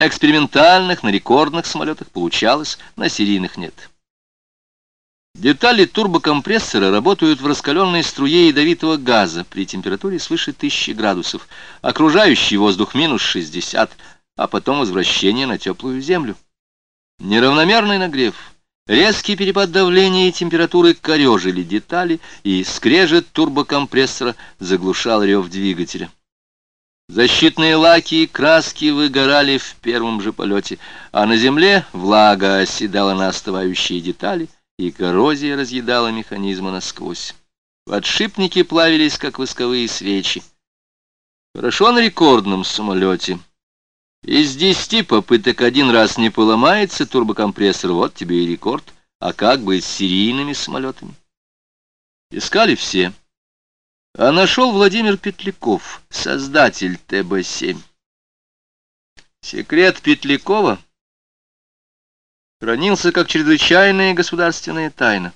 экспериментальных, на рекордных самолетах получалось, на серийных нет. Детали турбокомпрессора работают в раскаленной струе ядовитого газа при температуре свыше 1000 градусов, окружающий воздух минус 60, а потом возвращение на теплую землю. Неравномерный нагрев, резкий перепад давления и температуры корежили детали, и скрежет турбокомпрессора заглушал рев двигателя. Защитные лаки и краски выгорали в первом же полете, а на земле влага оседала на остывающие детали, и коррозия разъедала механизмы насквозь. Подшипники плавились, как восковые свечи. Хорошо на рекордном самолете. Из десяти попыток один раз не поломается турбокомпрессор, вот тебе и рекорд. А как быть с серийными самолетами? Искали все. А нашел Владимир Петляков, создатель ТБ-7. Секрет Петлякова хранился как чрезвычайная государственная тайна,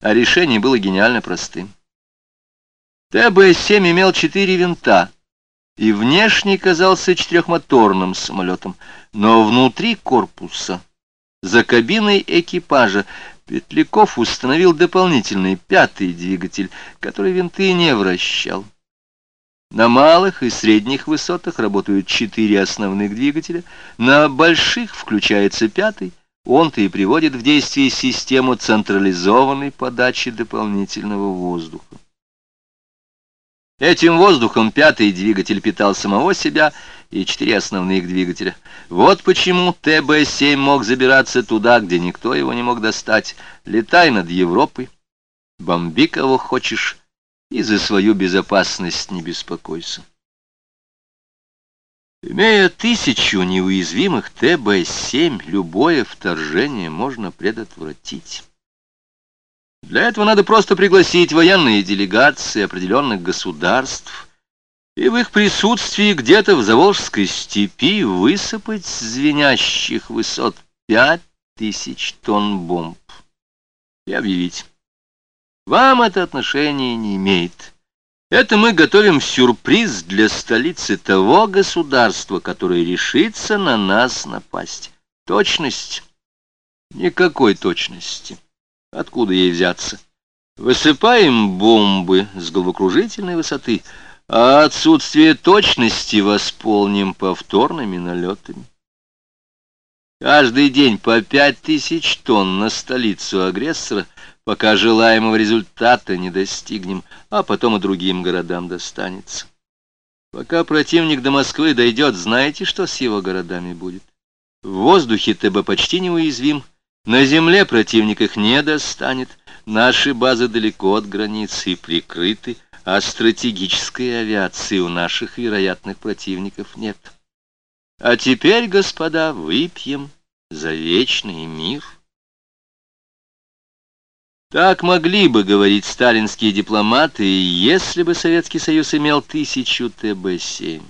а решение было гениально простым. ТБ-7 имел четыре винта и внешне казался четырехмоторным самолетом, но внутри корпуса, за кабиной экипажа, Петляков установил дополнительный пятый двигатель, который винты не вращал. На малых и средних высотах работают четыре основных двигателя, на больших включается пятый, он-то и приводит в действие систему централизованной подачи дополнительного воздуха. Этим воздухом пятый двигатель питал самого себя и четыре основных двигателя. Вот почему ТБ-7 мог забираться туда, где никто его не мог достать. Летай над Европой, бомби кого хочешь, и за свою безопасность не беспокойся. Имея тысячу неуязвимых ТБ-7, любое вторжение можно предотвратить. Для этого надо просто пригласить военные делегации определенных государств и в их присутствии где-то в Заволжской степи высыпать с звенящих высот пять тысяч тонн бомб и объявить. Вам это отношение не имеет. Это мы готовим сюрприз для столицы того государства, которое решится на нас напасть. Точность? Никакой точности. Откуда ей взяться? Высыпаем бомбы с головокружительной высоты, а отсутствие точности восполним повторными налетами. Каждый день по пять тысяч тонн на столицу агрессора — пока желаемого результата не достигнем, а потом и другим городам достанется. Пока противник до Москвы дойдет, знаете, что с его городами будет? В воздухе ТБ почти неуязвим, на земле противник их не достанет, наши базы далеко от границы и прикрыты, а стратегической авиации у наших вероятных противников нет. А теперь, господа, выпьем за вечный мир. Так могли бы говорить сталинские дипломаты, если бы Советский Союз имел тысячу ТБ-7.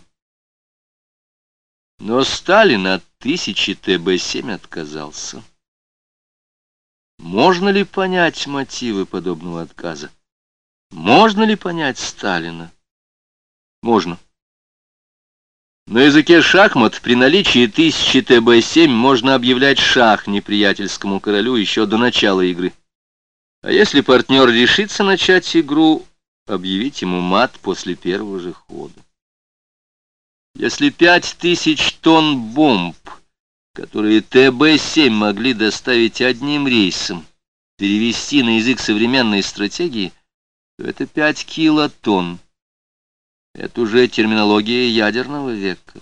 Но Сталин от тысячи ТБ-7 отказался. Можно ли понять мотивы подобного отказа? Можно ли понять Сталина? Можно. На языке шахмат при наличии тысячи ТБ-7 можно объявлять шах неприятельскому королю еще до начала игры. А если партнер решится начать игру, объявить ему мат после первого же хода. Если пять тысяч тонн бомб, которые ТБ-7 могли доставить одним рейсом, перевести на язык современной стратегии, то это пять килотонн. Это уже терминология ядерного века.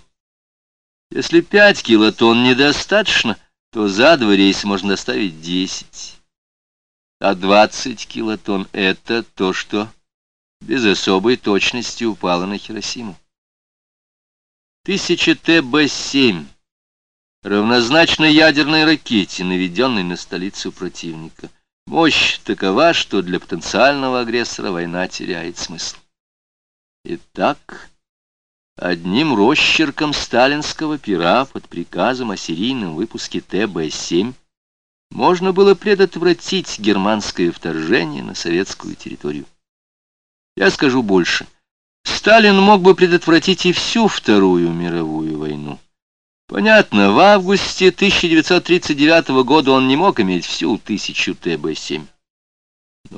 Если пять килотонн недостаточно, то за два рейса можно доставить десять а 20 килотонн — это то, что без особой точности упало на Хиросиму. Тысяча ТБ-7 равнозначно ядерной ракете, наведенной на столицу противника. Мощь такова, что для потенциального агрессора война теряет смысл. Итак, одним росчерком сталинского пера под приказом о серийном выпуске ТБ-7 можно было предотвратить германское вторжение на советскую территорию. Я скажу больше. Сталин мог бы предотвратить и всю Вторую мировую войну. Понятно, в августе 1939 года он не мог иметь всю тысячу ТБ-7.